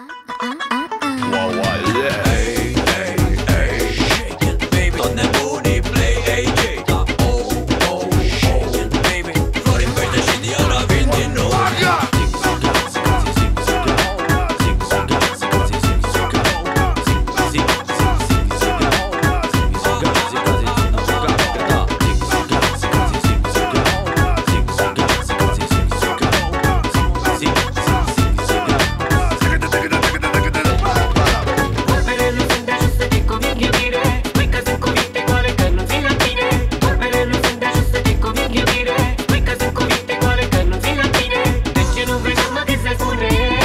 uh, uh. uh. पुरे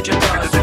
that.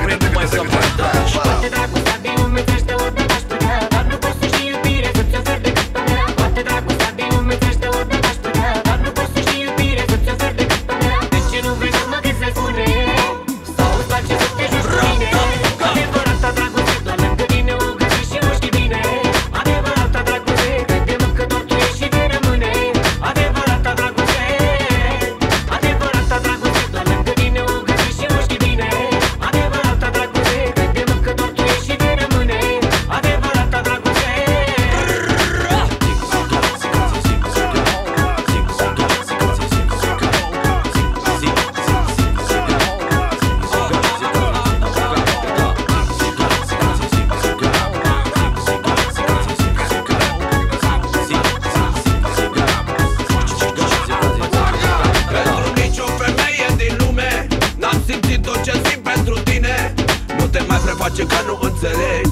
Wace Kano to Zerlegt.